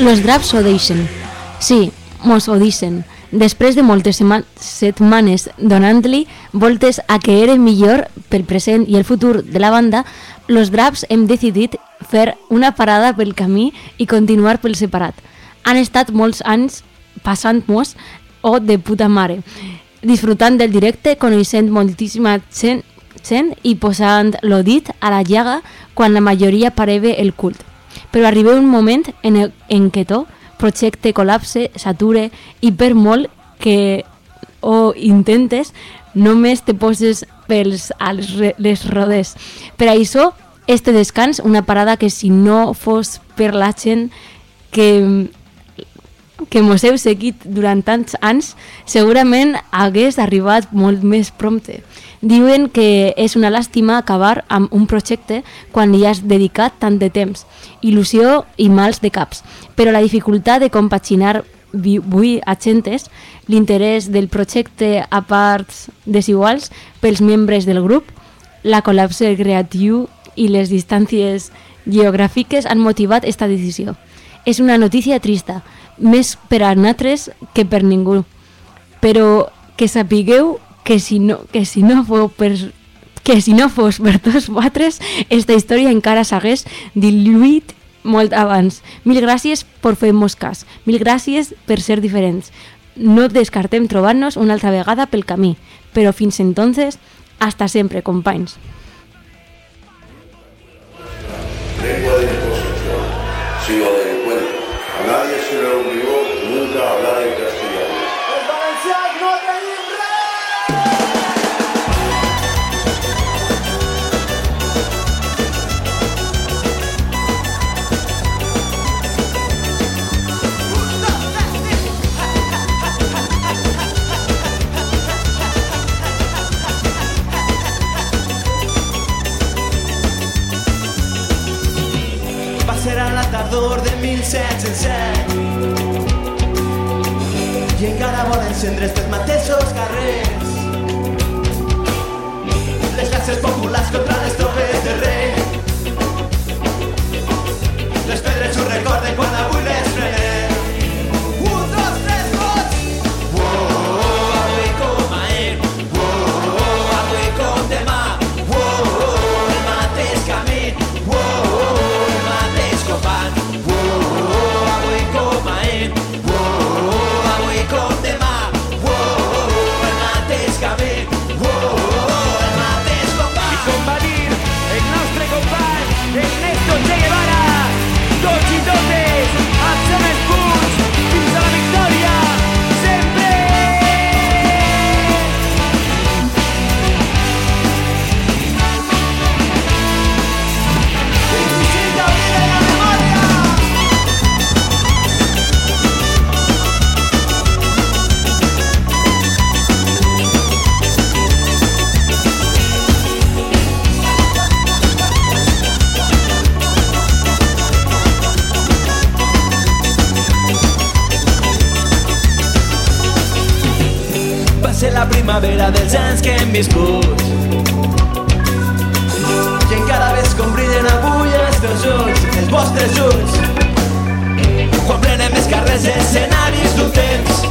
Los draps ho deixen. Sí, mos ho deixen. Després de moltes setmanes donant-li voltes a que era millor pel present i el futur de la banda, los draps hem decidit fer una parada pel camí i continuar pel separat. Han estat molts anys passant-nos o oh, de puta mare, disfrutant del directe, coneixent moltíssima gent, gent i posant lo dit a la llaga quan la majoria pareve el cult. Però arriba un moment en, el, en què tot projecte col·lapse, s'ature i per molt que ho intentes, només te poses pels als les rodes. Per això, este descans, una parada que si no fos per la gent que que mos heu seguit durant tants anys, segurament hagués arribat molt més prompte. Diuen que és una làstima acabar amb un projecte quan li has dedicat tant de temps, il·lusió i mals de caps, però la dificultat de compaginar vull agentes l'interès del projecte a parts desiguals pels membres del grup, la col·lapse creatiu i les distàncies geogràfiques han motivat aquesta decisió. És una notícia trista, més per a nosaltres que per ningú. Però que sapigueu que si no, que si no fos per que si no fos per tots vosaltres, esta història encara s'hagués diluït molt abans. Mil gràcies per fer-nos cas. Mil gràcies per ser diferents. No descartem trobar-nos una altra vegada pel camí, però fins entonces, hasta sempre, companys. Lengua de. A la tardor de 1707 i encara vol encendre estes mateixos carrers les classes populars contra les tropes de rei les pedres ho recorden dels anys que hem viscut. I encara ves com brillen avui els teus ulls, els vostres ulls. Quan prenem més carrers escenaris d'un temps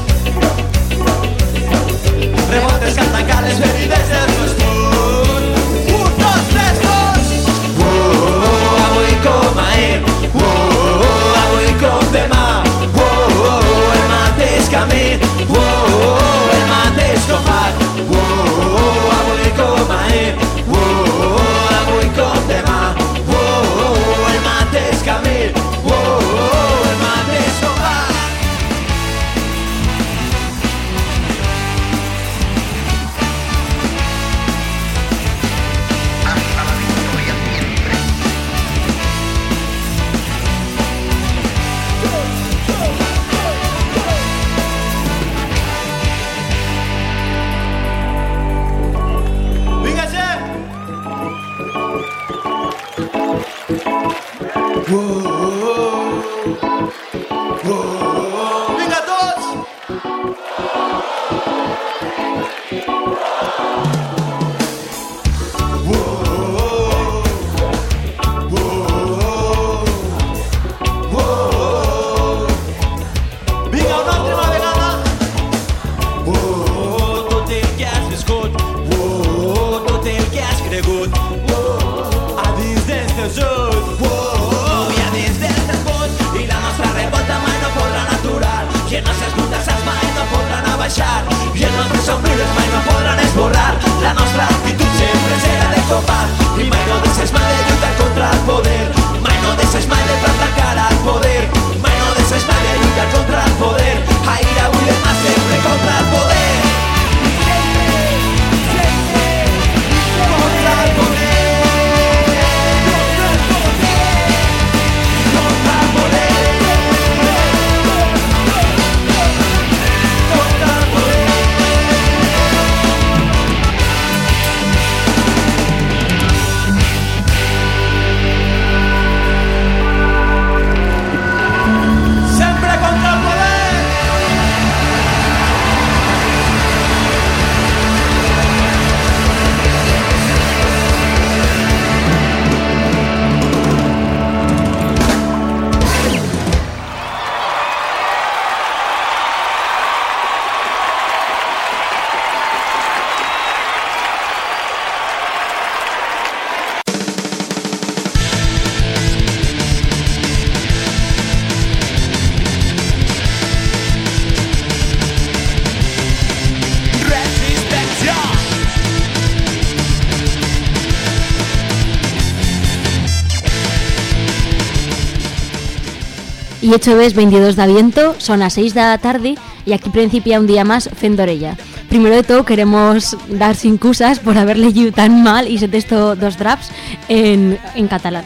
Y hecho ves 22 de aviento, son las 6 de la tarde y aquí principia un día más Fendorella. Primero de todo queremos dar sin cusas por haber leído tan mal y se texto dos drafts en, en catalán.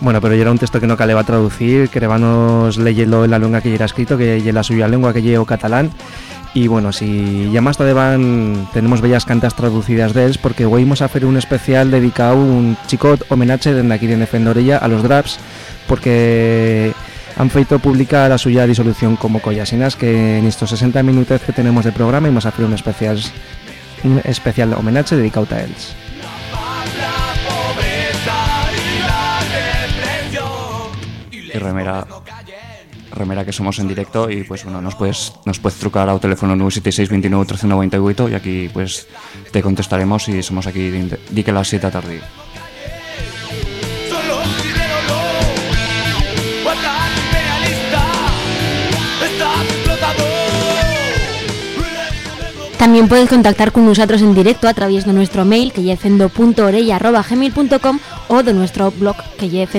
Bueno, pero era un texto que no caleba traducir, que rebanos leyelo en la lengua que era escrito, que ya la suya lengua que llevo catalán. Y bueno, si ya más tarde van, tenemos bellas cantas traducidas de él, porque hoy vamos a hacer un especial dedicado a un chico homenaje desde aquí de Fendorella a los Draps, porque han feito pública la suya disolución como collasinas, que en estos 60 minutos que tenemos de programa a hacer un especial, un especial homenaje dedicado a ellos. y remera remera que somos en directo y pues bueno nos puedes nos puedes trucar al teléfono 976 29 1398 y aquí pues te contestaremos y somos aquí di, di que las 7 de la tarde También puedes contactar con nosotros en directo a través de nuestro mail que es fendo.orella.gmail.com o de nuestro blog que es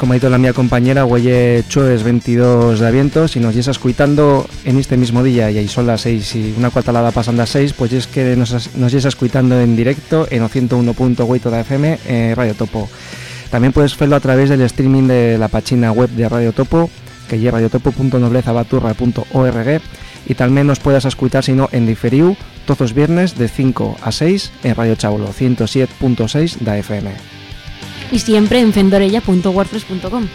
como ha dicho la mía compañera, huelle Choes 22 de avientos y nos yesa escuitando en este mismo día y ahí son las 6 y una cuartalada pasando a 6, pues es que nos, nos yesa escuitando en directo en o 101.8 de FM eh, Radio Topo. También puedes hacerlo a través del streaming de la página web de Radio Topo, que es radiotopo.noblezabaturra.org y también nos puedas escuchar, si no, en diferiu, todos los viernes de 5 a 6 en Radio Chaulo, 107.6 de FM. Y siempre en fendorella.wordpress.com.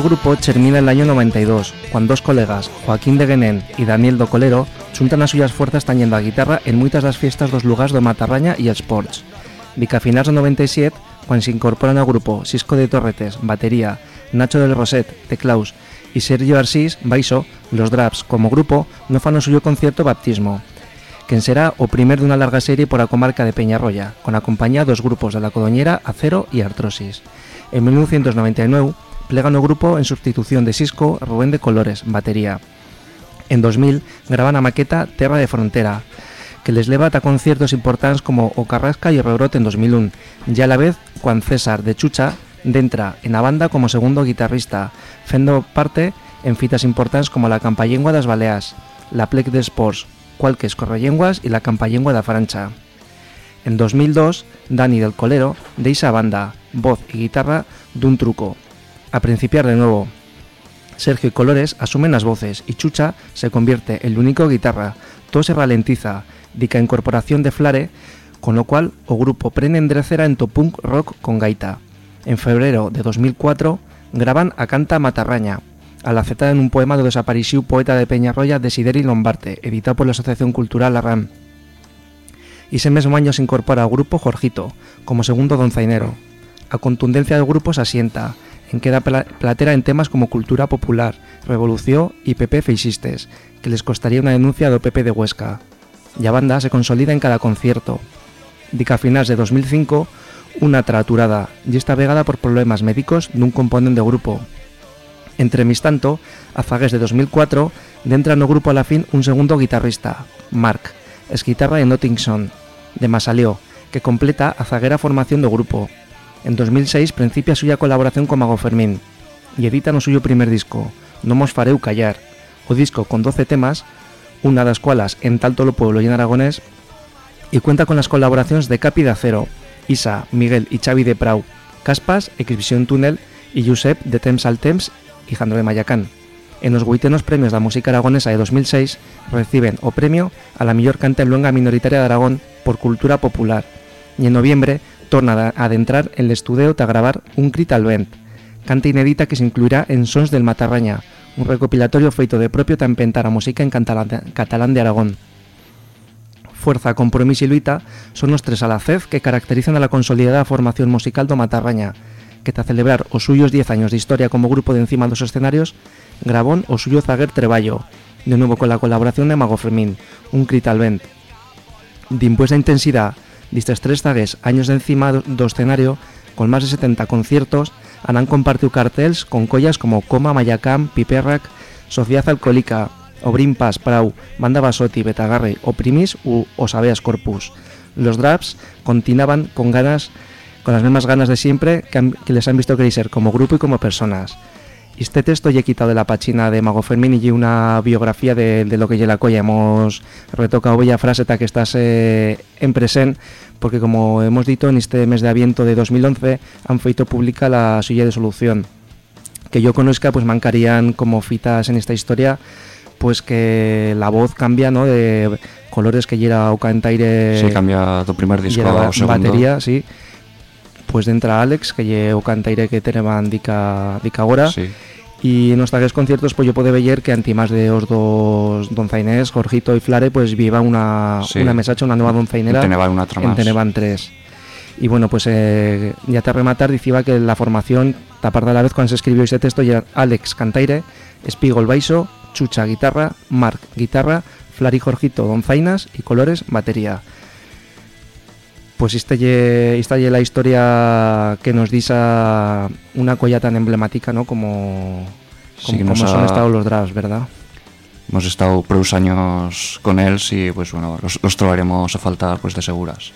Agordo grupo termina el año 92, cuando dos colegas, Joaquín de Guenén y Daniel do Colero, juntan as suyas fuerzas tañendo a guitarra en muitas das fiestas dos lugares do Matarraña e els Ports. Dica a finals do 97, quan s'incorporan ao grupo Cisco de Torretes, batería, Nacho del Roset, teclaus y Sergio Arsís, baixo, los Draps, como grupo, no fan suyo concierto Baptismo, quen será o primer dunha larga serie por a comarca de Peñarroya, con a compañía dos grupos de la Codoñera, Acero e Artrosis. En 1999, plegan grupo en sustitución de Cisco Rubén de Colores, batería. En 2000 graban a maqueta Terra de Frontera, que les leva ata conciertos importantes como O Carrasca e o Rebrote en 2001, ya a la vez Juan César de Chucha dentra en a banda como segundo guitarrista, fendo parte en fitas importantes como la Campallengua das Baleas, la Plec de Sports, Cualques Correllenguas y la Campallengua da Francha. En 2002, Dani del Colero deixa a banda, voz y guitarra dun truco, a principiar de nuevo. Sergio y Colores asumen las voces y Chucha se convierte en el único guitarra. Todo se ralentiza, dica incorporación de Flare, con lo cual o grupo prende endrecera en punk rock con gaita. En febrero de 2004 graban a Canta Matarraña, a la en un poema do desaparecido poeta de Peñarroya Desideri Lombarte, editado por la Asociación Cultural Arran. Y ese mismo año se incorpora al grupo Jorgito, como segundo donzainero. A contundencia del grupo se asienta, en queda pla- platera en temas como cultura popular, revolución y PP feixistes, que les costaría una denuncia do PP de Huesca. Y a banda se consolida en cada concierto. Dica a finales de 2005, una traturada, y está vegada por problemas médicos dun componente do grupo. Entre mis tanto, a zagues de 2004, dentra no grupo a la fin un segundo guitarrista, Mark, es guitarra de Nottingson, de Masaleo, que completa a zaguera formación do grupo. En 2006 principia suya colaboración con Mago Fermín y edita no suyo primer disco, No mos fareu callar, o disco con 12 temas, una das cualas en Talto lo Pueblo y en Aragonés, y cuenta con las colaboraciones de Capi de Acero, Isa, Miguel y Xavi de Prau, Caspas, Exhibición Túnel y Josep de Temps al Temps y Jandro de Mayacán. En los Guitenos Premios de la Música Aragonesa de 2006 reciben o premio a la mejor canta en luenga minoritaria de Aragón por cultura popular y en noviembre torna a adentrar en el estudio a grabar Un crit al vent, canta inédita que se incluirá en Sons del Matarraña, un recopilatorio feito de propio tampentar a música en catalán de, de Aragón. Fuerza, Compromiso y Luita son los tres alacez que caracterizan a la consolidada formación musical do Matarraña, que tras celebrar os suyos 10 años de historia como grupo de encima dos escenarios, grabón o suyo zaguer Treballo, de nuevo con la colaboración de Mago Fermín, un crit al vent. D'impuesta intensidad distes tres zagues años de encima do escenario, con más de 70 conciertos, han compartido cartels con collas como Coma, Mayacam, Piperrac, Sociedad Alcohólica, Obrin Paz, Prau, Banda Basotti, Betagarre, Oprimis u Osabeas Corpus. Los Draps continuaban con ganas, con las mismas ganas de siempre que, que les han visto crecer como grupo y como personas. Este texto ya he quitado de la página de Mago Fermín y una biografía de, de lo que ya la colla. Hemos retocado bella frase ta que estás eh, en present, porque como hemos dicho en este mes de aviento de 2011 han feito pública la suya de solución. Que yo conozca, pues mancarían como fitas en esta historia, pues que la voz cambia, ¿no? De colores que llega o cantaire Sí, cambia tu primer disco ao segundo. batería, sí. Pues entra Alex, que lle o cantaire que teneban dica, dica agora. Sí. Y en los tagues conciertos, pues yo puedo ver que anti más de os dos donzainés, Jorgito y Flare, pues viva una, Sí. una mesacha, una nueva donzainera. En una En. Teneban tres. Y bueno, pues eh, ya te a rematar, decía que la formación, tapar de la vez cuando se escribió ese texto, ya Alex Cantaire, Espigol Baixo, Chucha Guitarra, Marc Guitarra, Flari Jorgito Donzainas y Colores Batería. Pues esta ye la historia que nos dice una colla tan emblemática, ¿no? Como, Sí, como, nos como son ha- estado los drafts, ¿verdad? Hemos estado prous años con él y pues bueno, los, los trobaremos a faltar pues de seguras.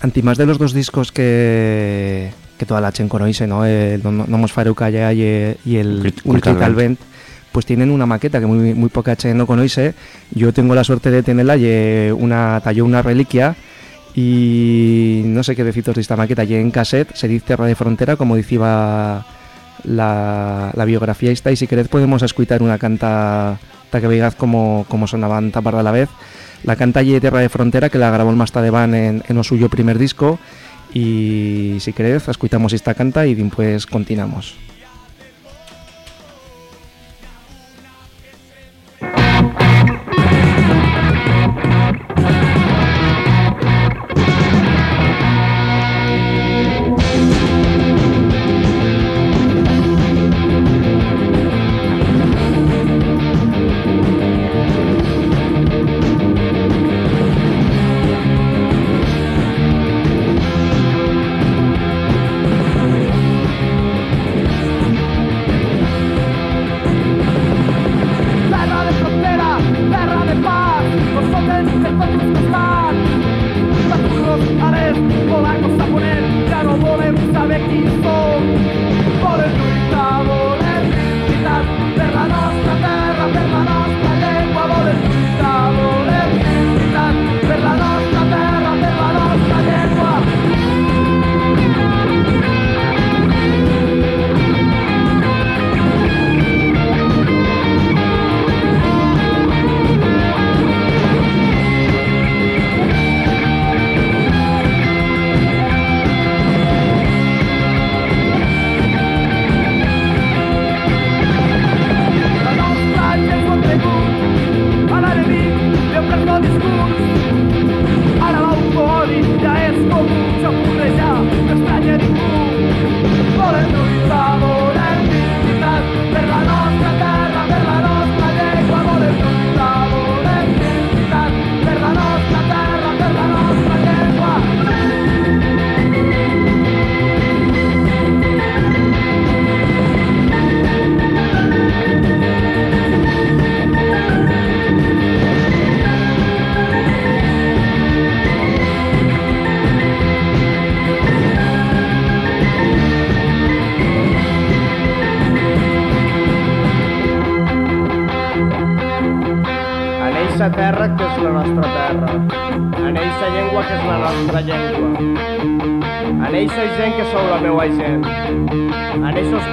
Anti más de los dos discos que, que toda la chen conoce, ¿no? El No, no Mos Fareu Callar y, el Crit- Un Crit al Crit al Vent. Vent, pues tienen una maqueta que muy, muy poca chen no conoce. Yo tengo la suerte de tenerla y una, talló una reliquia y no sé qué deciros de esta maqueta. Y en cassette se dice de Frontera, como decía la, la biografía esta, y si queréis podemos escuchar una canta ta que veáis como, como sonaban tapar a la vez. La canta Ye Terra de Frontera, que la grabó el Mastadeban en, en o suyo primer disco, y si queréis escuchamos esta canta y después continuamos.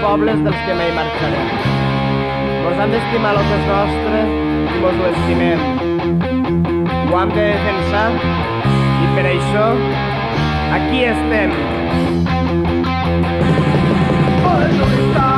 Pobles dels que mai marxarem. Vos han d'estimar el que és nostre i vos ho estimem. Ho hem de defensar i per això aquí estem. Volem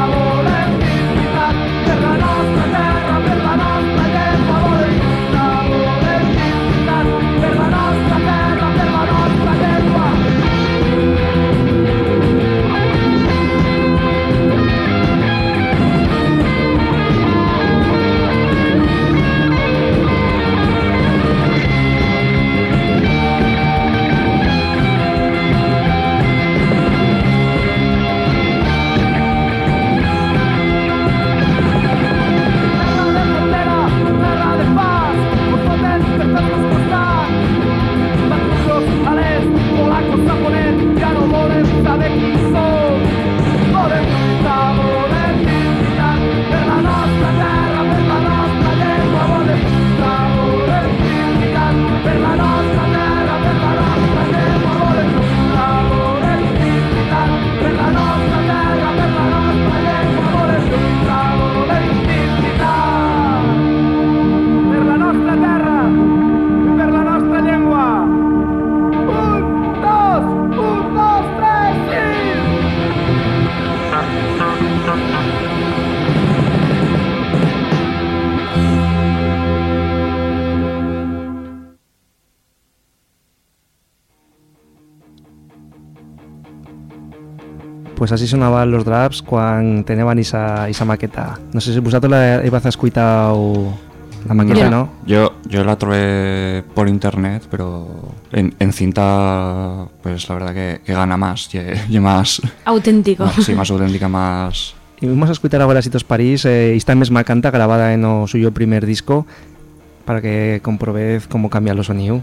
Pues así sonaban los Draps cuando tenían esa, esa maqueta. No sé si vosotros la ibas a escuchar la maqueta, Yo. ¿no? Yo, yo la trové por internet, pero en, en cinta, pues la verdad que, que gana más, y, y más, Auténtico. más- sí, más auténtica, más... Y vamos a escuchar ahora Sitos París, eh, esta misma canta grabada en o suyo primer disco, para que comprobéis cómo cambia los sonidos.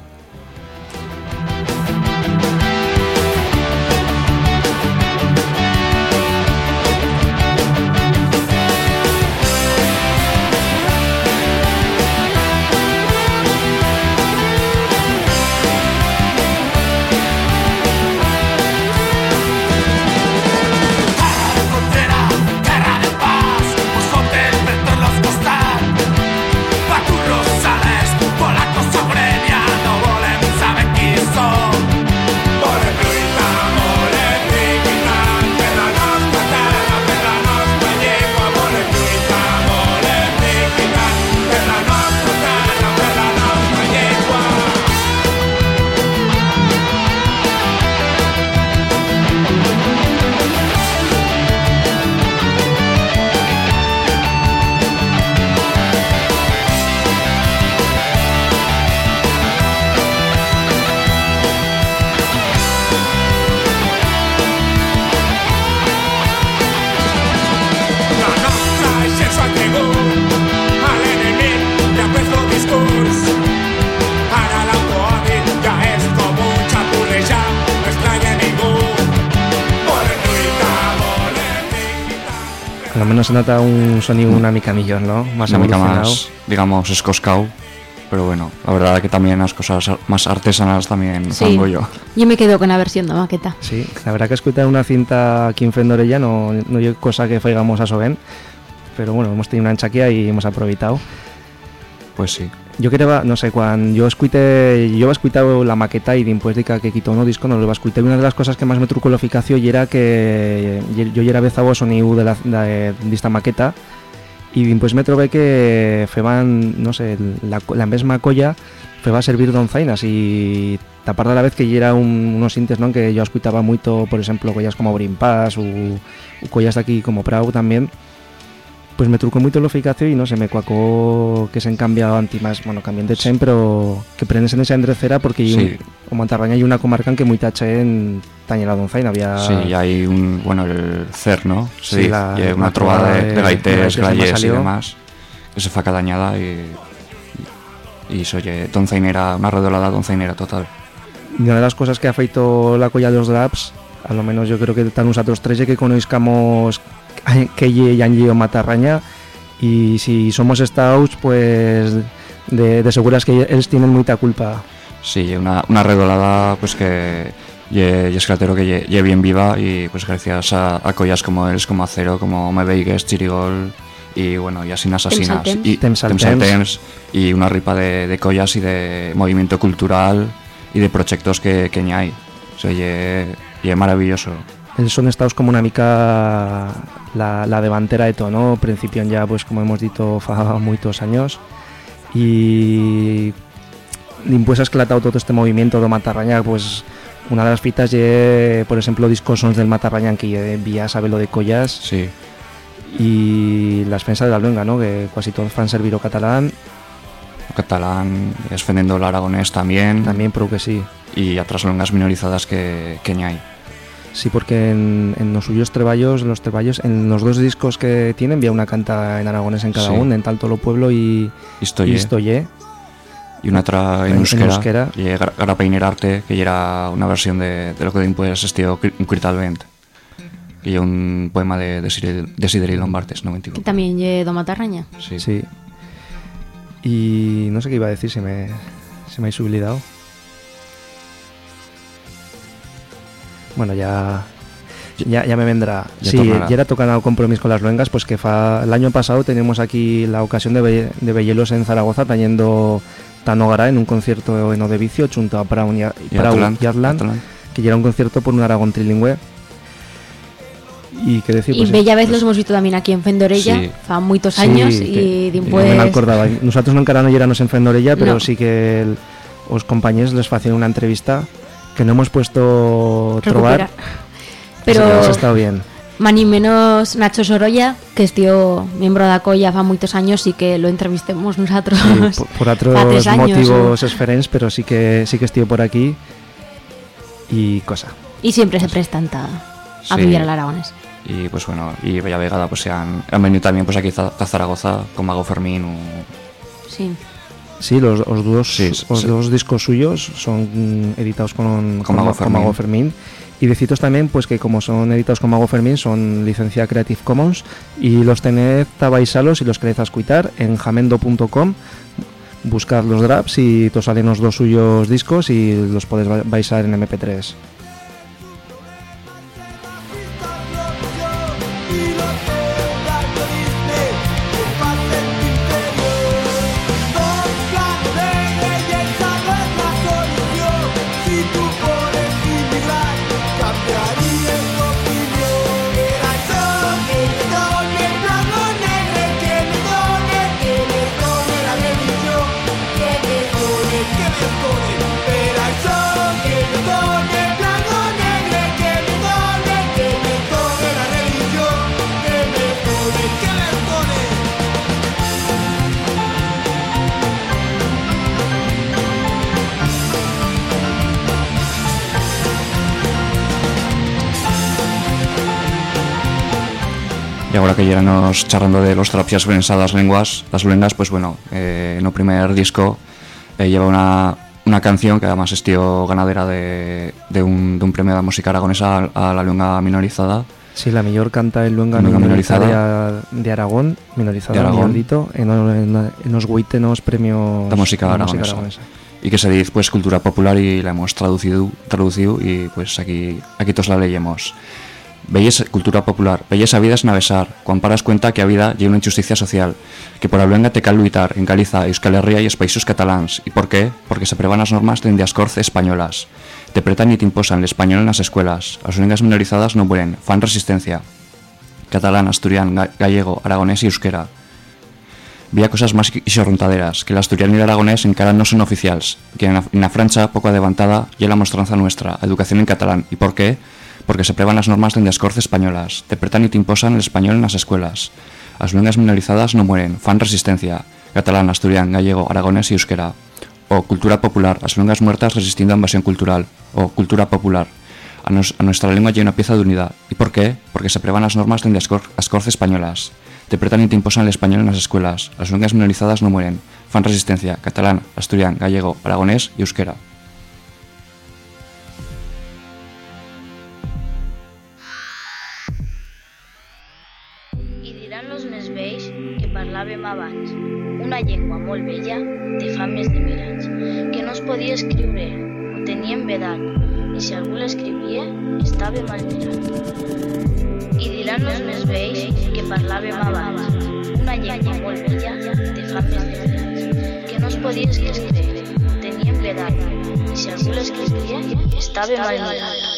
Nota un sonido una mica millón, ¿no? Más una mica más, digamos, escoscao. Pero bueno, la verdad que también las cosas más artesanas también Sí. hago yo. Yo me quedo con la versión de maqueta. Sí, la verdad que escuchar una cinta aquí en Fendorella no, no es cosa que faigamos a Soben, pero bueno, hemos tenido una enchaquea y hemos aprovechado. Pues sí. Yo quería, no sé, cuando yo escuité, yo he escuchado la maqueta y después de que, que quitó un disco no lo iba a escuchar. Una de las cosas que más me trucó la eficacia y era que yo ya era bezado o sonido de, la, de, de esta maqueta y después me trové que feban, no sé, la, la misma colla feba servir donzainas y tapar a la vez que ya era un, unos sintes, ¿no? Que yo escuchaba mucho, por ejemplo, collas como Brimpas o, o collas de aquí como Prau también pues me trucó mucho la eficacia y no sé, me cuacó que se han cambiado anti más, bueno, cambian de chen, pero que prendes en esa endrecera porque Sí. sí. o Mantarraña hay una comarca en que muy tache en Tañera Donzaina había Sí, y hay un, bueno, el CER, ¿no? Sí, Sí, la- y trobada trobada de, de- gaites y salió. demás, que se fa cada añada y, y soy donzainera, una redolada donzainera total. Y una de las cosas que ha feito la colla de los Draps, a lo menos yo creo que están nosotros tres que conozcamos que lle- ya han ido Matarraña y si somos Stouts pues de, de seguras que ellos tienen mucha culpa Sí, una, una redolada pues que ye esclatero que ye bien viva y pues gracias a, a collas como él, como Acero, como Me Veigues, Chirigol y bueno, y asinas asinas temps. y Temps al Temps temps. temps, y una ripa de, de collas y de movimiento cultural y de proyectos que, que hay. O sea, ye, ye maravilloso. El son estados como una mica la, la de todo, ¿no? Principian ya, pues como hemos dicho, fa muchos años y pues ha esclatado todo este movimiento de Matarraña, pues una de las fitas ye, por ejemplo, discos sons del Matarraña que vía sabe lo de collas Sí, y las fensas de la luenga, ¿no? Que casi todos fan servir o catalán, catalán, defendiendo el aragonés también, también pero que sí. y otras lenguas minorizadas que, que hay. Sí, porque en, en los suyos treballos, los treballos, en los dos discos que tienen, había una canta en aragonés en cada Sí. uno, en tanto lo pueblo y Isto y una otra En- en en euskera, euskera. y Gar- Garapeiner Arte, que era una versión de, de lo que después estilo un Crital Vent. Y un poema de, de, Sideri- de Sideri Lombartes, no Que también lle do Matarraña. Sí. Sí. Y no sé qué iba a decir, se me, se me ha sublidado. Bueno, ya, ya, ya me vendrá. Ya sí, ya era tocando compromiso con las luengas, pues que fa, el año pasado teníamos aquí la ocasión de, vellelos en Zaragoza, teniendo Tanogara en un concierto en Odevicio, junto a Brown y, a- Y Brown Atlant, y Atlant, Atlant. que ya era un concierto por un Aragón trilingüe. Y que decir, y pues, bella vez los hemos visto también aquí en Fendorella, Sí. fa muchos Sí, años que- y que después... me acordaba. Nosotros no encara no en Fendorella, pero No. sí que el- os compañeros les hacían una entrevista que no hemos puesto recuperar. trobar. Pero ha estado bien. Mani menos Nacho Sorolla, que es tío miembro de Acoya fa muchos años y que lo entrevistemos nosotros. Sí, por, otros tres años, motivos esferens, pero sí que sí que estuvo por aquí y cosa. Y siempre se prestan ta- a Sí. vivir al Aragones. Y pues bueno, y Bella Vegada pues se han, han venido también pues aquí a a Zaragoza con Mago Fermín o Sí. Sí, los, los dos, Sí, los sí. dos discos suyos son mm, editados con, Con Mago con Mago Fermín. Y deciros también pues que como son editados con Mago Fermín son licencia Creative Commons y los tened tabaisalos y los queréis escuchar en jamendo.com buscad los drops y os salen los dos suyos discos y los podéis ba- baisar en MP3. Y ahora que ya nos charlando de los trapias vensadas lenguas, las lenguas, pues bueno, eh, en el primer disco eh, lleva una, una canción que además es tío ganadera de, de, un, de un premio de música aragonesa a, a la lengua minorizada. Sí, la mejor canta en luenga Luenga minoritaria de Aragón, minorizada De Aragón. en, en, en los huitenos premios De música de aragonesa. Y que se dice pues cultura popular y la hemos traducido, traducido y pues aquí, aquí todos la leemos. Belleza, cultura popular. Belleza vida es navesar. Cuando paras cuenta que a vida lleva una injusticia social. Que por habluenga te luitar en Galiza, Euskal Herria y los países catalans. ¿Y por qué? Porque se prevan las normas de Ascorce españolas. Te pretan y te imposan el español en las escuelas. Las lenguas minorizadas no mueren, fan resistencia. Catalán, asturiano, ga- gallego, aragonés y euskera. Vía cosas más xorrontaderas, que el asturiano y el aragonés encara no son oficiales, que en la, en la Francha, poco adelantada, y la mostranza nuestra, educación en catalán. ¿Y por qué? Porque se prueban las normas de Ascorce españolas, te pretan y te imposan el español en las escuelas. Las lenguas minorizadas no mueren, fan resistencia, catalán, asturiano, gallego, aragonés y euskera. O cultura popular, las lenguas muertas resistiendo a invasión cultural. O cultura popular, a, nuestra lengua lleva una pieza de unidad. ¿Y por qué? Porque se prueban las normas de Ascorce españolas. Te pretan y te imposan el español en las escuelas. Las lenguas minorizadas no mueren. Fan resistencia, catalán, asturiano, gallego, aragonés y euskera. Una llengua molt vella de fa més de mil anys, que no es podia escriure, ho teníem vedat, i si algú l'escrivia, estava mal mirat. I diran els més vells que parlàvem abans, una llengua molt vella de fa més de mil anys, que no es podia escriure, ho teníem vedat, i si algú l'escrivia, estava mal mirat.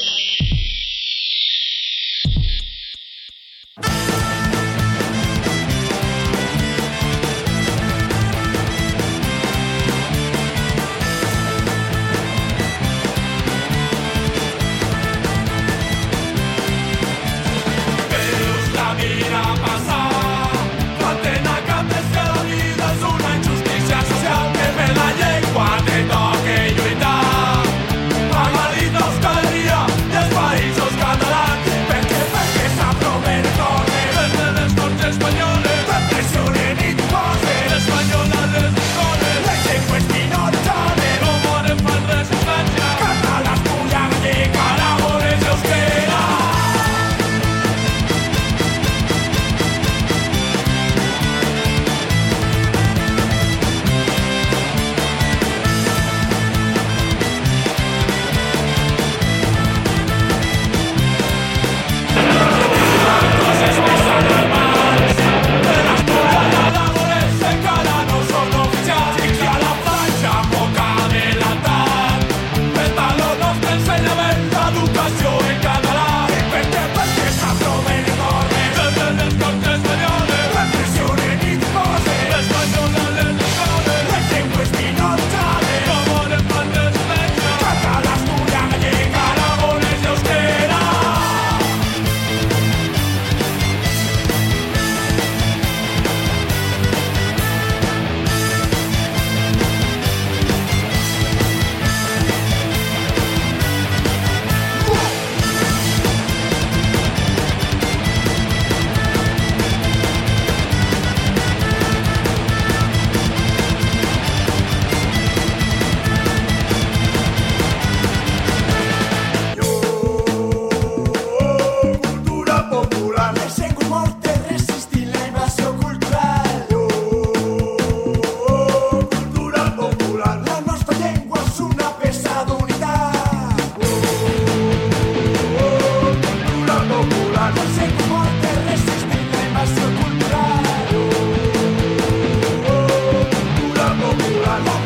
Popular.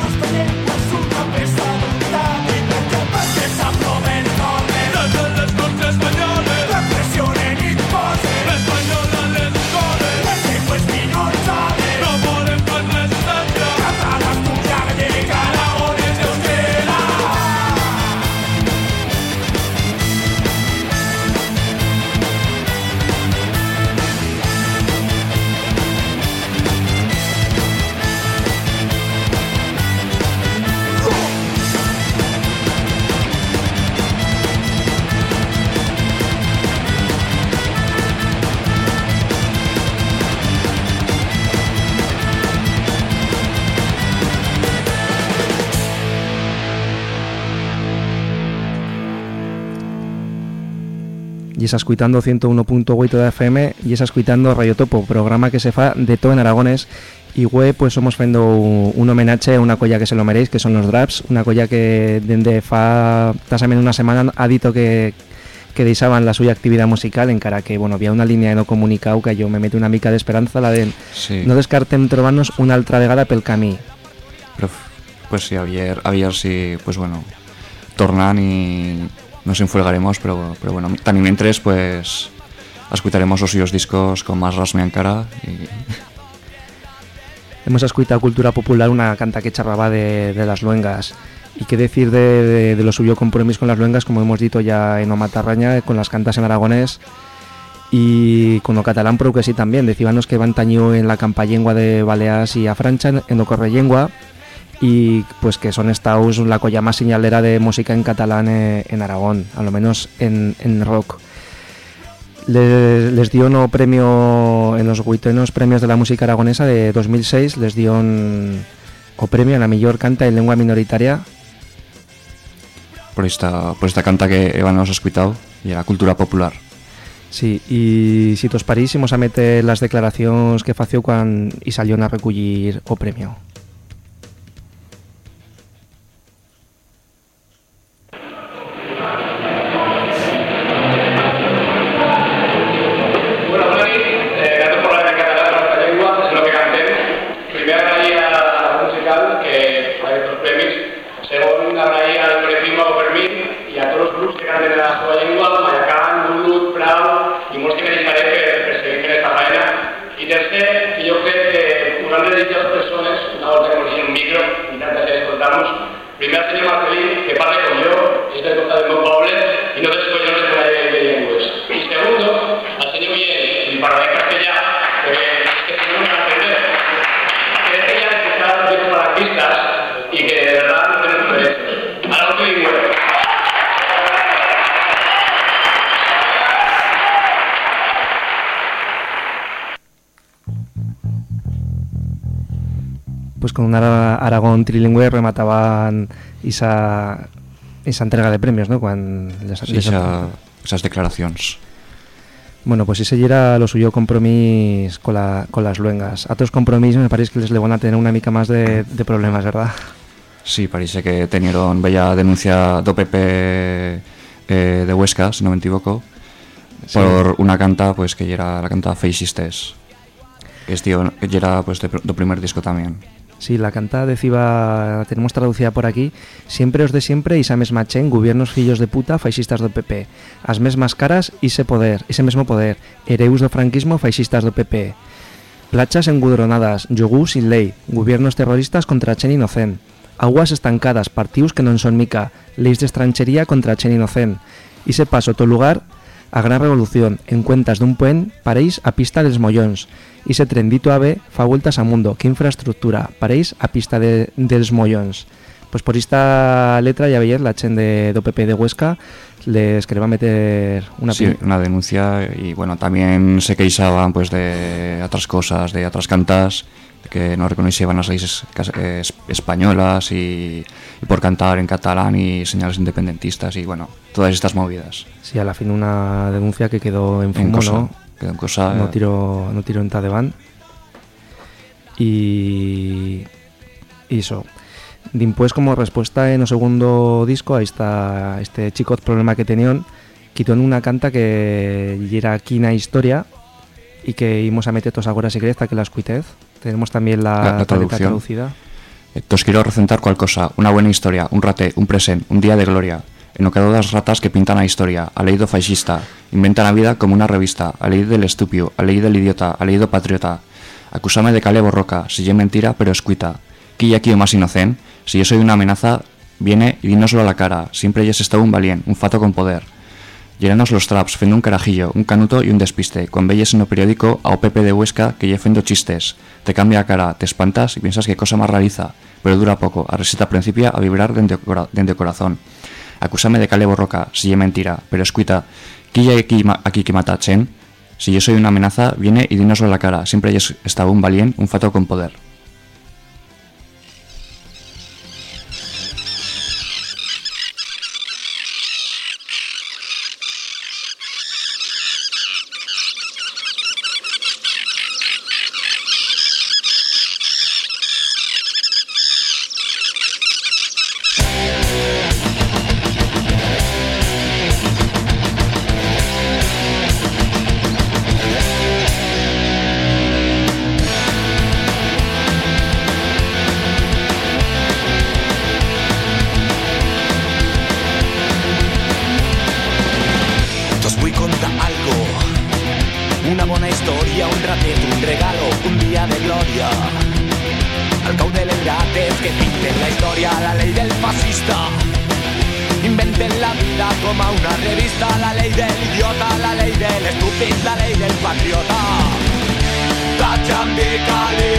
Y es escuitando 101.8 de FM y es escuitando Radio Topo, programa que se fa de todo en Aragones y güey, pues somos fendo un, homenaje a una colla que se lo meréis, que son los Draps, una colla que dende fa tasament una semana ha dito que que deixaban la suya actividad musical encara que bueno, había una línea de no comunicado que yo me meto una mica d'esperanza la de Sí. no descartem trobar-nos una altra vegada pel camí Però, pues sí, avier, avier sí, pues bueno, tornant i nos enfuegaremos, pero, pero bueno, también mientras, pues, escucharemos los suyos discos con más rasme encara y Hemos escuchado Cultura Popular, una canta que charraba de, de las luengas. Y qué decir de, de, de lo suyo compromiso con las luengas, como hemos dicho ya en Omatarraña, con las cantas en aragonés y con lo catalán, pero que sí también. Decíbanos que van tañó en la campallengua de Baleas y a Francha, en lo correllengua, y pues que son estados la colla más señalera de música en catalán eh, en Aragón, a lo menos en, en rock. Les, les dio no premio en los huitonos premios de la música aragonesa de 2006 les dio un- o premio a la mejor canta en lengua minoritaria por esta, por esta canta que Eva nos ha escuchado y era cultura popular. Sí, i si tos a meter les declaracions que fació quan hi salió a recollir o premio. Aragón trilingüe remataban esa, esa entrega de premios, ¿no? Cuando les, Sí, les- esa, esas declaracions. Bueno, pues ese era lo suyo compromís con, la, con las luengas. A otros compromisos me parece que les le van a tener una mica más de, de problemas, ¿verdad? Sí, parece que tenieron bella denuncia d'OPP eh, de Huesca, si no me equivoco, Sí. por una canta pues que ya era la canta Feixistes. Este ya era pues de, do primer disco también. Sí, la canta decía, la tenemos traducida por aquí, siempre os de siempre y esa mesma chen, gobiernos fillos de puta, faixistas do PP. As mesmas caras, ese poder, ese mesmo poder, hereus do franquismo, faixistas do PP. Plachas engudronadas, yogú sin ley, gobiernos terroristas contra chen inocent. Aguas estancadas, partidos que non son mica, leis de estranchería contra chen inocent. Ise paso to lugar a gran revolución, en cuentas dun puen, paréis a pista dels mollóns. Ise trendito ave fa vueltas a mundo, que infraestructura, paréis a pista de, dels mollóns. Pues por esta letra ya veis la chen de, do PP de Huesca les quería meter una sí, una denuncia y bueno, también se queixaban pues de otras cosas, de otras cantas que no reconocían las cas- eh, es- españolas y, y por cantar en catalán y señales independentistas y bueno, todas estas movidas. Sí, a la fin una denuncia que quedó en En fumo, cosa, ¿no? quedó en cosa, no eh. tiro no tiro en Tadeván y y eso Dimpués como respuesta en o segundo disco a esta, este chico problema que tenían quitó en una canta que era quina historia y que íbamos a meter todos ahora si queréis hasta que la escuitez tenemos también la, La- la la traducción. traducida Eh, Tos quiero recentar cual cosa, una buena historia, un rate, un present, un día de gloria. En o quedó das ratas que pintan a historia, a leído fascista, inventan a vida como una revista, a ley del estúpido, a ley del idiota, a leído patriota. Acúsame de cale borroca, si ye mentira, pero escuita. Quilla aquí o más inocent, si yo soy una amenaza, viene y dínoslo a la cara, siempre yes estado un valien, un fato con poder. Llenanos los traps, fendo un carajillo, un canuto y un despiste, con velles en o periódico a OPP de Huesca que lle fendo chistes. Te cambia cara, te espantas y piensas que cosa más realiza, pero dura poco, a reseta principia a vibrar dende cora- corazón. Acúsame de cale borroca, si ye mentira, pero escuita, ¿qué aquí, aquí que mata Chen? Si yo soy una amenaza, viene y dínoslo a la cara, siempre yes estaba un valien, un fato con poder. Vida com a una revista, la llei de l'idiota, la llei de l'estúpid, la llei del patriota. Tachan de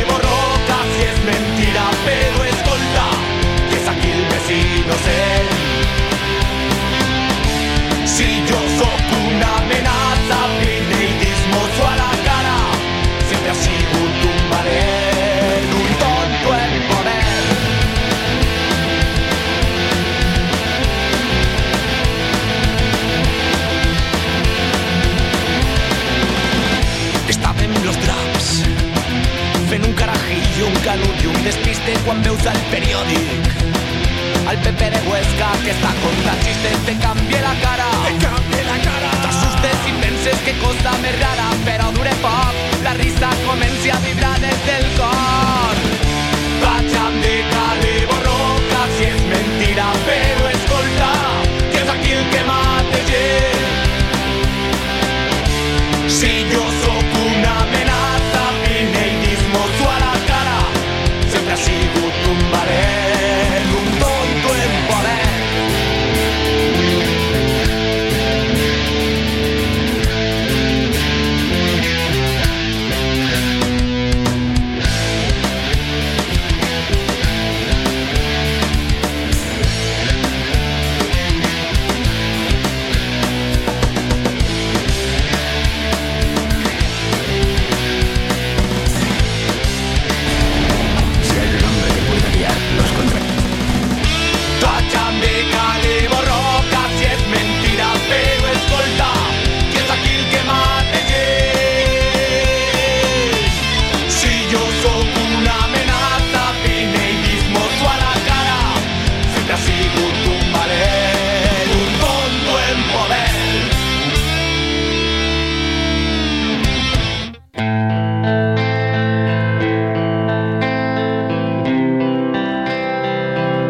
borroca si es mentira, pero escolta, que és aquí el més innocent. Si yo soy una amenaza, I un despiste quan veus el periòdic. El Pepe de Huesca que està contant xistes te canvia la cara. Te canvia la cara. T'assustes i penses que cosa més rara, però dure poc. La risa comença a vibrar des del cor. Vaig amb de cali borroca si és mentira, però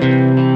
Ja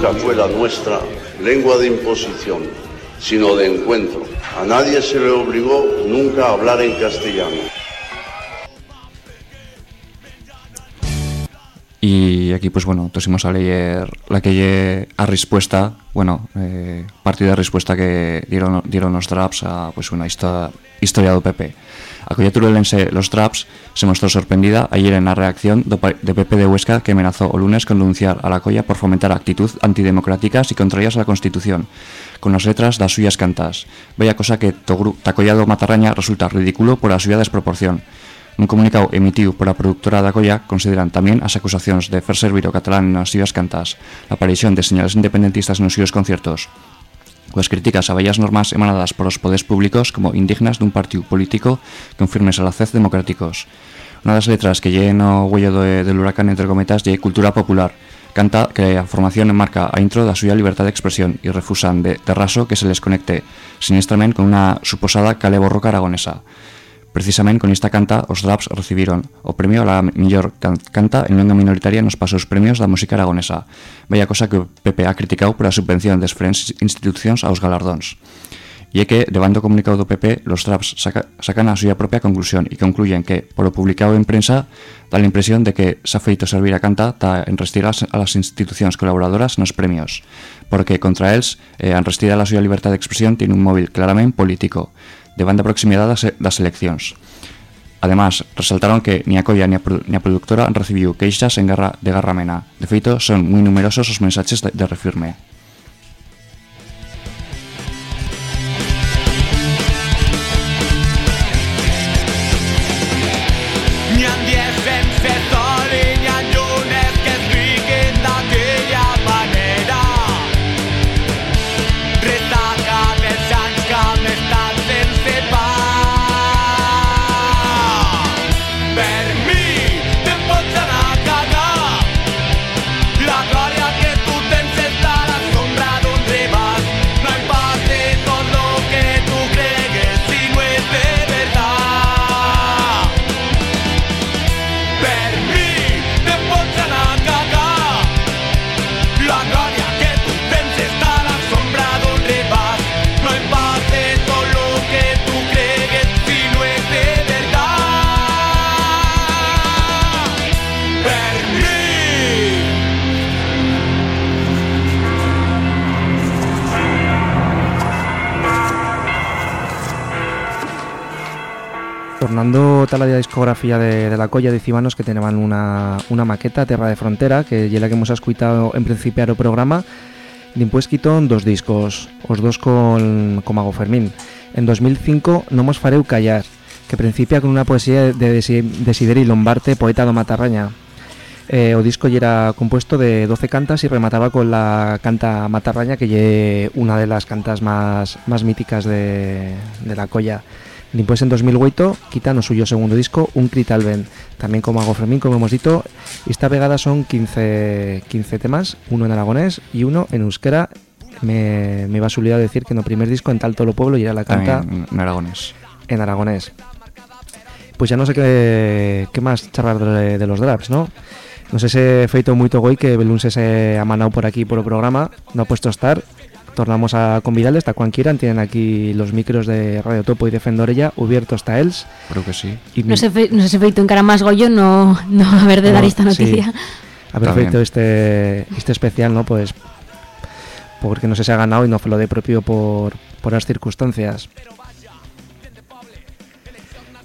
Nunca fue la nuestra lengua de imposición, sino de encuentro. A nadie se le obligó nunca a hablar en castellano. Y aquí, pues bueno, tosimos a leer la que lle a respuesta, bueno, eh, partida de respuesta que dieron, dieron los traps a pues una histo- historia do PP. A colla turulense los traps se mostró sorprendida ayer en la reacción de Pepe de Huesca que amenazó o lunes con denunciar a la colla por fomentar actitud antidemocráticas y contrarias a la Constitución, con las letras das suyas cantas. Vaya cosa que to gru- ta colla do Matarraña resulta ridículo por a suya desproporción. Un comunicado emitido por a productora da Colla consideran tamén as acusacións de fer servir o catalán nas súas cantas, a aparición de señales independentistas nos súas conciertos, coas críticas a bellas normas emanadas por os poderes públicos como indignas dun partido político con firmes alacez democráticos. Unha das letras que lle no huello del huracán entre cometas lle cultura popular, canta que a formación enmarca a intro da súa libertad de expresión e refusan de, de raso que se les conecte sinistramente con unha suposada cale borroca aragonesa. Precisamente con esta canta os Draps recibiron o premio a la mellor canta en lengua minoritaria nos pasos premios da música aragonesa, bella cosa que o PP ha criticado por a subvención das diferentes institucións aos galardóns. E é que, levando o comunicado do PP, los traps saca, sacan a súa propia conclusión e concluyen que, polo publicado en prensa, dá a impresión de que se ha feito servir a canta ta enrestir as, a las institucións colaboradoras nos premios, porque contra els eh, enrestir a la súa libertad de expresión tiene un móvil claramente político, de banda proximidade das, das eleccións. Ademais, resaltaron que ni a colla ni a, ni a productora recibiu queixas en garra de Garramena. De feito, son moi numerosos os mensaxes de, de refirme. Tal la discografía de, de la colla, decibanos que tenían una, una maqueta, Terra de Frontera, que ya la que hemos escuchado en principio o programa, Dimpués quitó dos discos, os dos con, con Mago Fermín. En 2005, No mos fareu callar, que principia con una poesía de Desi- Desideri Lombarte, poeta do Matarraña. Eh, o disco era compuesto de 12 cantas y remataba con la canta Matarraña, que es una de las cantas más, más míticas de, de la colla. Después en 2008 quitan o suyo segundo disco, Un Crital Ben, también como Mago Fermín, como hemos dicho. y Esta vegada son 15, 15 temas, uno en aragonés y uno en euskera. Me, me iba a olvidar decir que en el primer disco en Talto lo Pueblo y era la canta Tamén en aragonés. en aragonés. Pues ya no sé qué, qué más charlar de, de los draps, ¿no? No sé si feito moito goi que Belunse se ha manado por aquí por el programa, no ha puesto a estar. Tornamos a convidarles, hasta cuando quieran, tienen aquí los micros de Radio Topo y de Fendorella abiertos hasta els. Creo que sí. Y No se, fe, no se feito encara máis gollo no, no haber de dar esta sí. noticia. haber Está feito este, este especial, ¿no? Pues porque no sé se ha ganado y no fue lo de propio por, por las circunstancias.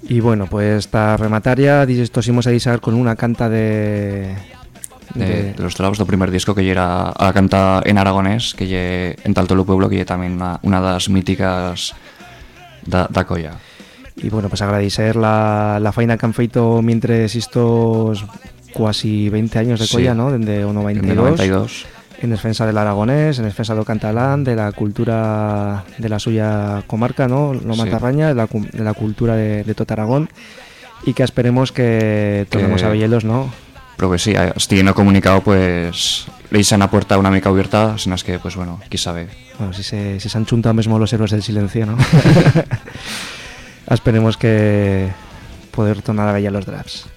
Y bueno, pues esta remataria, tosimos a disar con una canta de... de, de los trabos do primer disco que lle era a canta en aragonés que lle en Talto lo Pueblo que lle tamén unha, unha das míticas da, da colla Y bueno, pues agradecer la, la faina que han feito mientras estos casi 20 años de Sí. colla, ¿no? Desde o en 92, 92 en defensa del aragonés, en defensa do catalán, de la cultura de la suya comarca, ¿no? Lo Sí. matarraña, de la, de la cultura de, de tot Aragón y que esperemos que Que- a Bellelos, ¿no? Pero que sí, estoy no comunicado pues le hice una puerta una mica abierta sin es que pues bueno, qui sabe Bueno, si se, si se han chuntado mismo los héroes del silencio, ¿no? esperemos que poder tornar a Bella los drafts.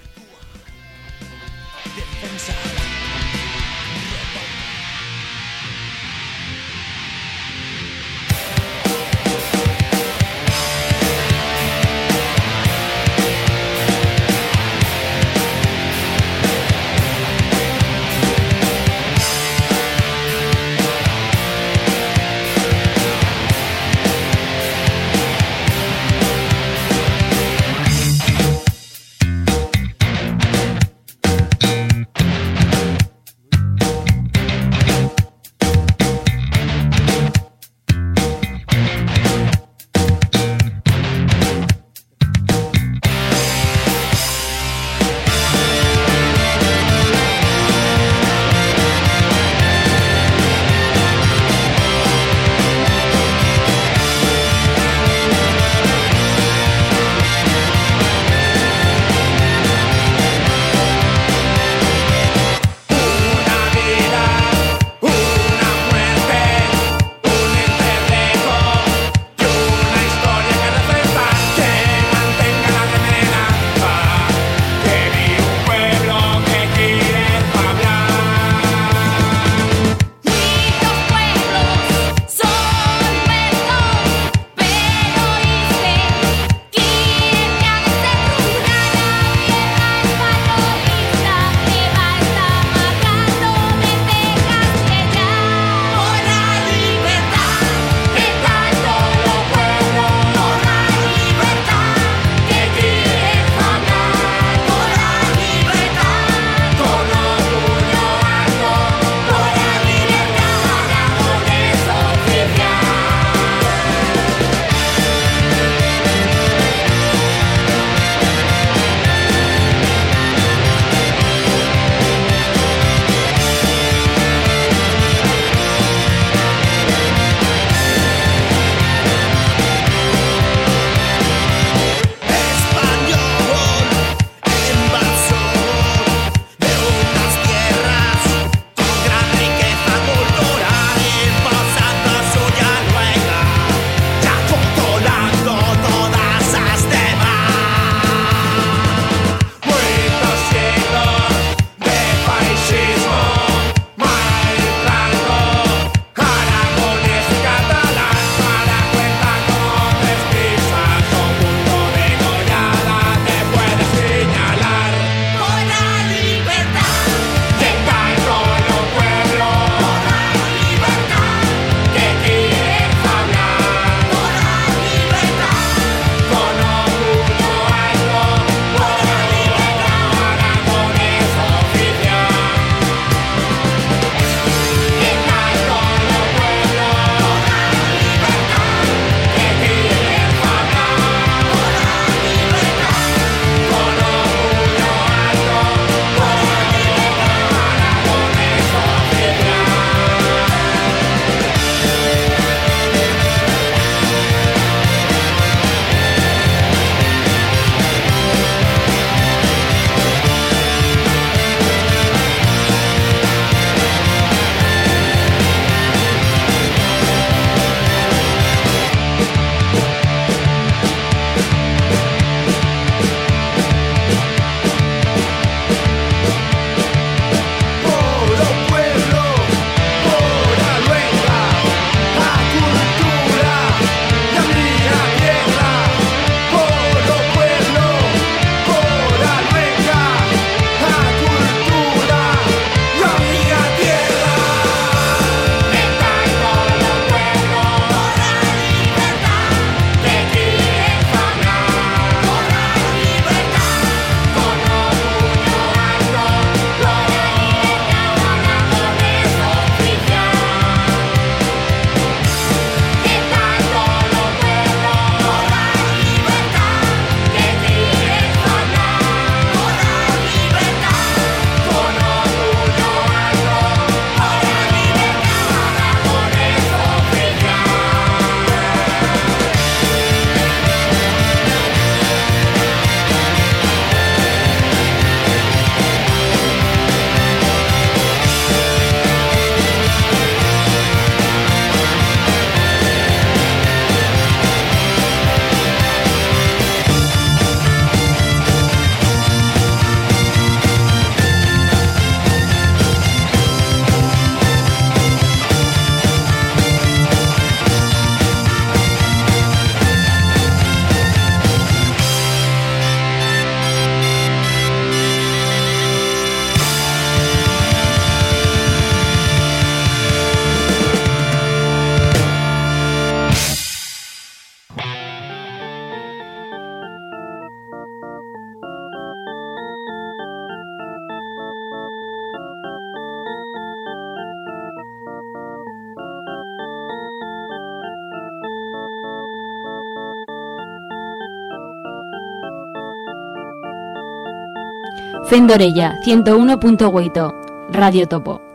Fendorella 101.8 Radio Topo.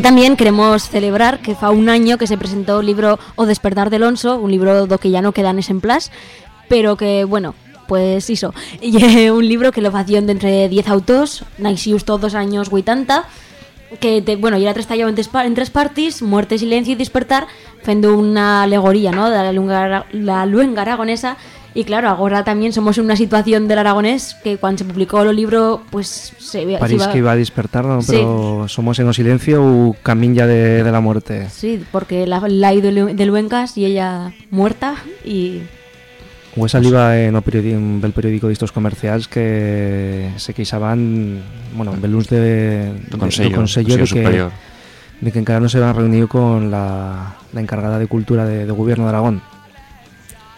También queremos celebrar que fa un año que se presentó el libro O despertar de Alonso, un libro do que ya no queda en pero que, bueno, pues é un libro que lo facían de entre 10 autors, naixíos todos años 80, que, te, bueno, era tres tallado en en tres partes, Muerte, Silencio y Despertar, fendo una alegoría, ¿no?, de la luenga aragonesa, y claro, ahora también somos en una situación del aragonés que cuando se publicó el libro, pues se ve... se París iba- que iba a despertar, ¿no? Sí. pero somos en o silencio o camín ya de, de la muerte. Sí, porque la, la ha ido de Luencas y ella muerta y O esa liba en en el periódico distos comerciales que se queixaban, bueno, en belús de, Do Consello, do Consello Consello de que, Superior. de que encara no se van reunido con la, la encargada de cultura de, de gobierno de Aragón.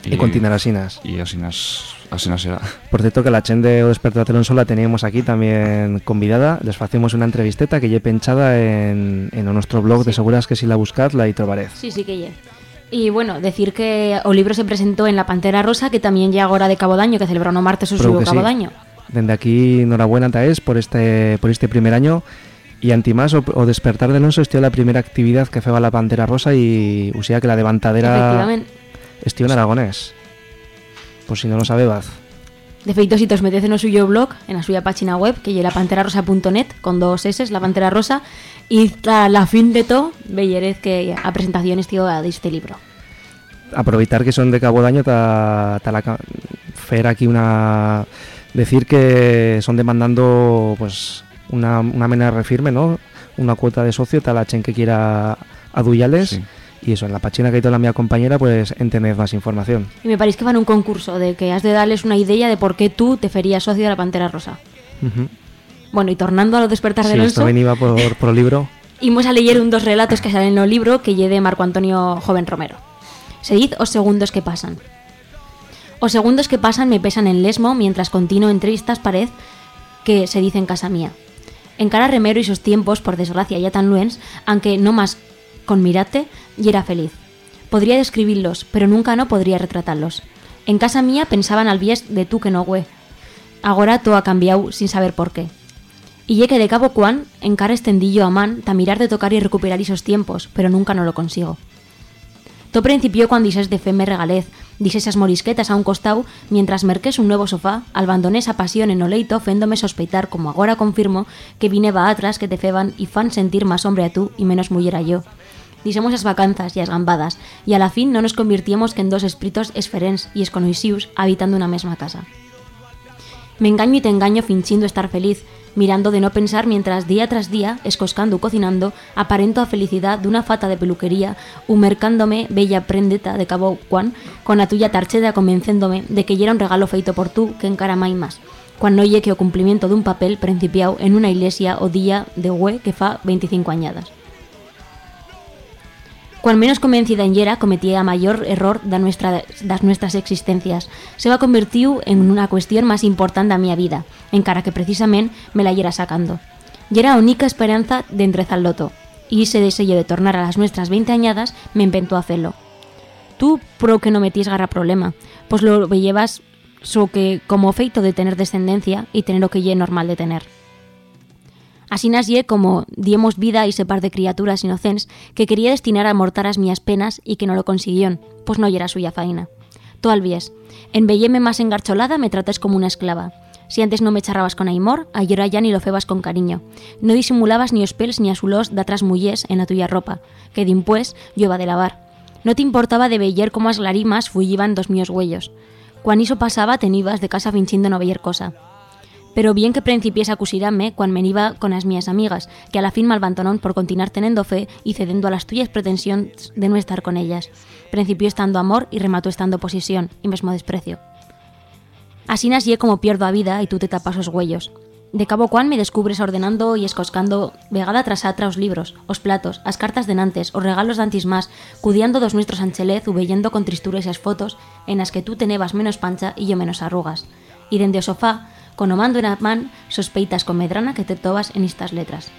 Y, continuar asinas. Y asinas, asinas será. Por cierto que la chen de O Despertar de Alonso la teníamos aquí también convidada. Les hacemos una entrevisteta que ya penchada en, en nuestro blog de seguras que si la buscad la y trobarez. sí, sí que lle. Y bueno, decir que o libro se presentó en La Pantera Rosa, que también ya ahora de Cabo Daño, que celebraron o martes o Creo su que Cabo sí. Daño. Desde aquí, enhorabuena Taes por este, por este primer año. Y antimás, o, o Despertar de Alonso estió la primera actividad que feba la Pantera Rosa y usía que la levantadera Efectivamente. Estió en aragonés. Por si no lo sabebas. De feito, si te os metes en o suyo blog, en la suya página web, que lle lapanterarosa.net, con dos S, La Pantera Rosa, y la, la fin de todo, veyeréis que a presentación estío de este libro. aproveitar que son de Cabo Daño ta, ta la, fer aquí una decir que son demandando pues una, una mena de refirme ¿no? una cuota de socio tal la chen que quiera aduyales Sí. Y eso en la página que ha la mía compañera pues entended más información Y me parece que van a un concurso de que has de darles una idea de por qué tú te ferías socio de la Pantera Rosa. Bueno, y tornando a lo despertar de sí, esto venía por, por el libro Imos a leer un dos relatos que salen en el libro que lle de Marco Antonio Joven Romero. Se diz os segundos que pasan. Os segundos que pasan me pesan en lesmo mientras continuo entre estas pared que se dice en casa mía. Encara remero y sus tiempos, por desgracia ya tan luens, aunque no más con mirate, y era feliz. Podría describirlos, pero nunca no podría retratarlos. En casa mía pensaban al bies de tú que no hue. Agora todo ha cambiado sin saber por qué. Y que de cabo cuan, encara estendillo a man, ta mirar de tocar y recuperar esos tiempos, pero nunca no lo consigo. To principió cuando dices de fe me regalez, dices esas morisquetas a un costau, mientras merques un nuevo sofá, abandoné esa pasión en o leito, féndome sospeitar, como agora confirmo, que vine va atrás que te feban y fan sentir más hombre a tú y menos muller a yo. Dixemos as vacanzas y as gambadas, y a la fin no nos convirtiemos que en dos espíritus esferens y esconoisius habitando una mesma casa. Me engaño y te engaño fingindo estar feliz, mirando de no pensar mientras día tras día, escoscando o cocinando, aparento a felicidad de una fata de peluquería, humercándome bella prendeta de cabo cuan, con la tuya tarcheda convencéndome de que era un regalo feito por tú que encara mai más, cuando oye que o cumplimiento de un papel principiado en una iglesia o día de hue que fa 25 añadas. Cuan menos convencida en yera, cometía mayor error das nuestras existencias. Se va convertiu en una cuestión más importante a mi vida, encara que precisamente me la yera sacando. Y era única esperanza de entrezar loto, y ese deseo de tornar a las nuestras 20 añadas me inventó a hacerlo. Tú, pro que no metías garra problema, pues lo llevas so que como feito de tener descendencia y tener lo que ye normal de tener. Así nasie como diemos vida a ese par de criaturas inocentes que quería destinar a mortar as mías penas y que no lo consiguieron, pues no era suya faina. Tú albies, en veyeme más engarcholada me tratas como una esclava. Si antes no me charrabas con aimor, ahora ya ni lo febas con cariño. No disimulabas ni os pels ni asulós datras mullés en la tuya ropa, que dimpués yo iba de lavar. No te importaba de veyer como as larimas fuyiban dos míos huellos. Cuan iso pasaba, te de casa finchindo no veyer cosa. Pero bien que principiés a cusirarme cuando me iba con las mías amigas, que a la fin malvantonaron por continuar teniendo fe y cediendo a las tuyas pretensiones de no estar con ellas. Principió estando amor y remató estando posesión y mesmo desprecio. Así nací como pierdo a vida y tú te tapas os huellos. De cabo cual me descubres ordenando y escoscando vegada tras atra os libros, os platos, as cartas de nantes, os regalos de antis más, cudiando dos nuestros anchelez ubellendo con tristura esas fotos en las que tú tenebas menos pancha y yo menos arrugas. Y dende o sofá, con o mando en a man, sospeitas con medrana que te tobas en estas letras.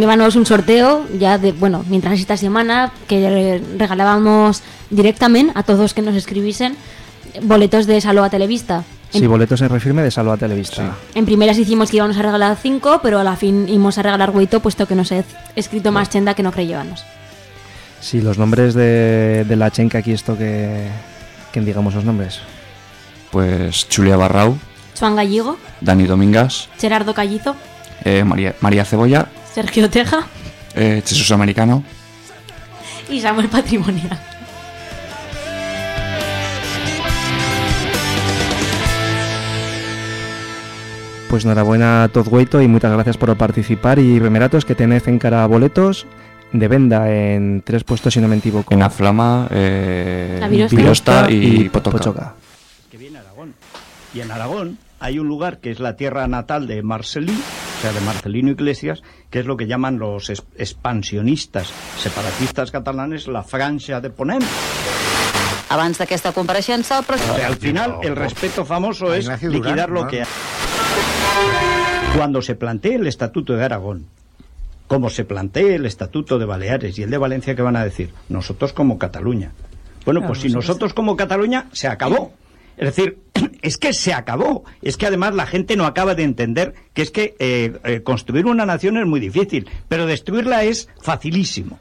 Teníamos un sorteo ya de, bueno, mientras esta semana que re- regalábamos directamente a todos que nos escribiesen boletos de Saloa Televista. En, Sí, boletos en refirme de Salva Televista. en primeras hicimos que íbamos a regalar cinco, pero a la fin íbamos a regalar hueito puesto que nos he escrito más chenda que no creyóbamos. Sí, los nombres de, de la chenca aquí, esto que, que digamos los nombres. Pues Julia Barrau, Juan Gallego, Dani Domingas, Gerardo Callizo, eh, María, María Cebolla, Sergio Teja eh, Jesús Americano, y Samuel Patrimonial. Pues enhorabuena a todo Gueito y muchas gracias por participar y remeratos que tenés en cara boletos de venda en tres puestos si no me equivoco. en Aflama, eh, La Virosta. Virosta y, Potoca. que viene a Aragón. Y en Aragón hay un lugar que es la tierra natal de Marcelí, o sea, de Marcelino Iglesias, que es lo que llaman los es- expansionistas separatistas catalanes la Francia de Ponent. Abans d'aquesta compareixença, el O sea, president... al final, el respeto famoso es liquidar lo que hay. Cuando se plantee el Estatuto de Aragón, como se plantee el Estatuto de Baleares y el de Valencia, ¿qué van a decir? Nosotros como Cataluña. Bueno, pues si nosotros como Cataluña, se acabó. Es decir, es que se acabó. Es que además la gente no acaba de entender que es que eh, eh, construir una nación es muy difícil, pero destruirla es facilísimo.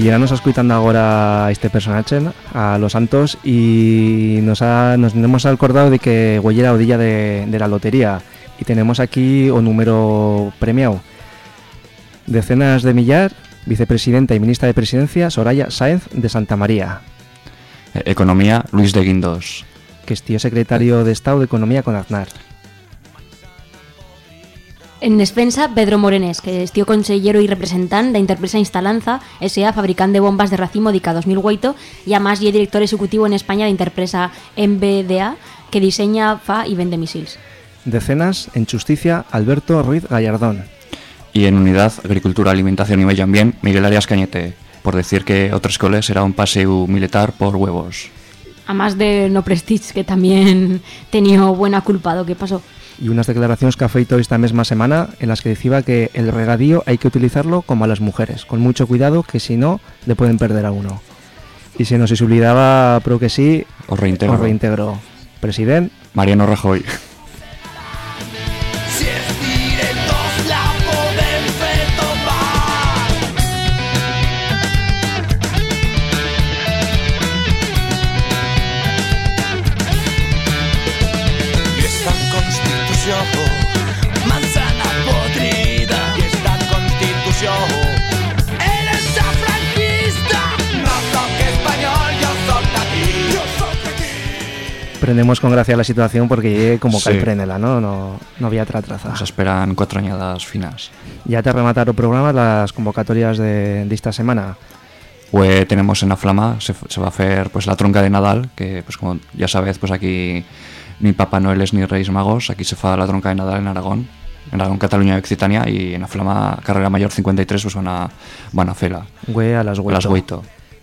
Que nos escuchando ahora a este personaje, a los santos, y nos, ha, nos hemos acordado de que hoy era odilla de, de la lotería y tenemos aquí un número premiado. Decenas de millar, vicepresidenta y ministra de Presidencia Soraya Sáenz de Santa María, Eh, Economía, Luis de Guindos. que es tío secretario de Estado de Economía con Aznar. En despensa, Pedro Morenés, que es tío consellero y representante de Interpresa Instalanza, S.A. fabricante de bombas de racimo de 2008 y además y director ejecutivo en España de Interpresa MBDA, que diseña, fa y vende misiles. Decenas, en Justicia, Alberto Ruiz Gallardón. Y en Unidad, Agricultura, Alimentación y Medio Ambiente, Miguel Arias Cañete, por decir que otro escole será un paseo militar por huevos. Además de No Prestige, que también tenía buena culpa que pasó. Y unas declaraciones que ha feito esta misma semana en las que decía que el regadío hay que utilizarlo como a las mujeres, con mucho cuidado, que si no, le pueden perder a uno. Y se nos olvidaba, pero que sí, Os reintegro. os reintegro. Presidente, Mariano Rajoy. Prendemos con gracia la situación porque llegué como sí. prendela, ¿no? No, no había tratraza. Nos esperan cuatro añadas finas. Ya te remataron programas las convocatorias de, de esta semana. Pues tenemos en la flama, se, se, va a hacer pues la tronca de Nadal, que pues como ya sabes, pues aquí ni Papá Noel es ni Reyes Magos, aquí se fa la tronca de Nadal en Aragón, en Aragón, Cataluña y Occitania, y en la flama Carrera Mayor 53 pues van a, van a fer la, a las 8. A las 8.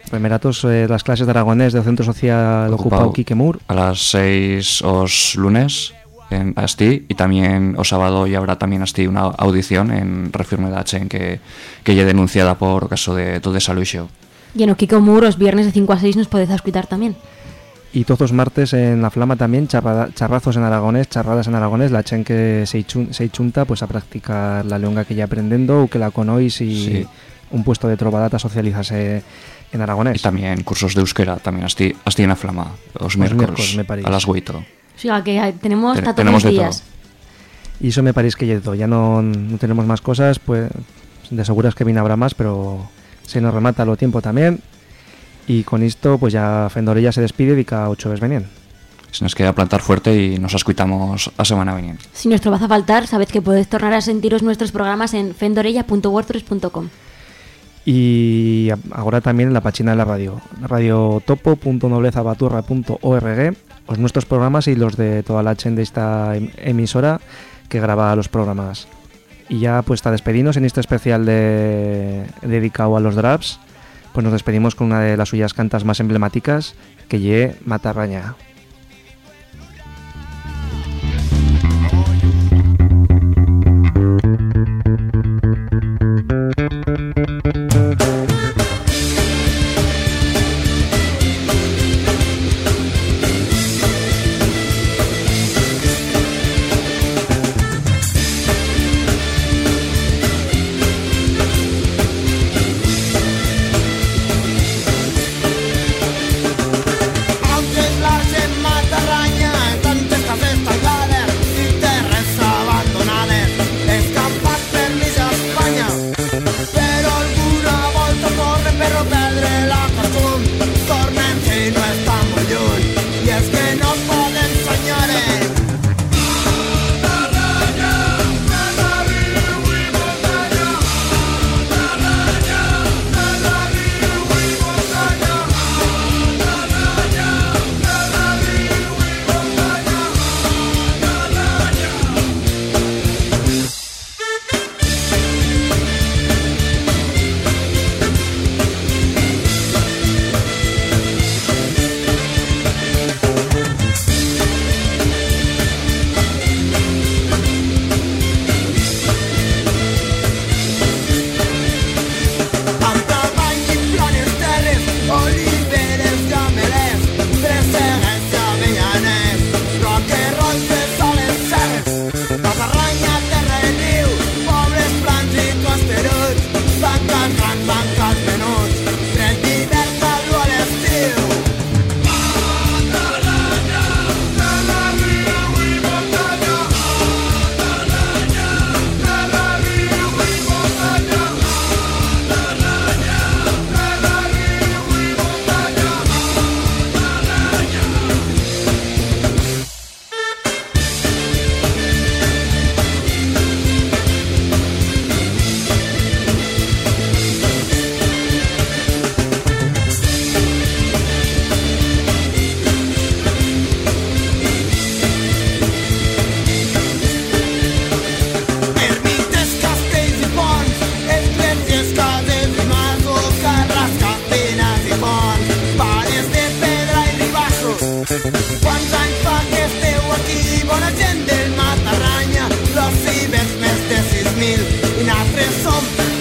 Primeratos, eh, las clases de aragonés del Centro Social Ocupado Quiquemur. A las 6 os lunes en Asti y también o sábado y habrá también Asti una audición en Refirme de H en que, que ya denunciada por caso de todo desaluixo. Y en Oquiquemur os viernes de 5 a 6 nos podéis escuchar también. Y todos los martes en La Flama también, charrazos en aragonés, charradas en aragonés, la chen que se, chunta pues a practicar la lengua que ya aprendiendo o que la conoís y sí. un puesto de trovadata socializarse en aragonés. Y también cursos de euskera, también Asti, Asti en la flama, los miércoles, miércoles me parece. a las 8. O sea, que tenemos Ten- tenemos los de días. Y eso me parece que ya es todo. Ya no, no tenemos más cosas, pues de seguras que bien habrá más, pero se nos remata lo tiempo también. Y con esto, pues ya Fendorella se despide y cada ocho veces venían. Se nos queda plantar fuerte y nos escuchamos a semana veniente. Si nuestro vas a faltar, sabed que podéis tornar a sentiros nuestros programas en fendorella.wordpress.com. Y ahora también en la página de la radio, radiotop.noblezabaturra.org, los nuestros programas y los de toda la chen de esta em- emisora que graba los programas. Y ya pues está despedimos en este especial de, dedicado a los draps, pues nos despedimos con una de las suyas cantas más emblemáticas, que lle Matarraña. pressão.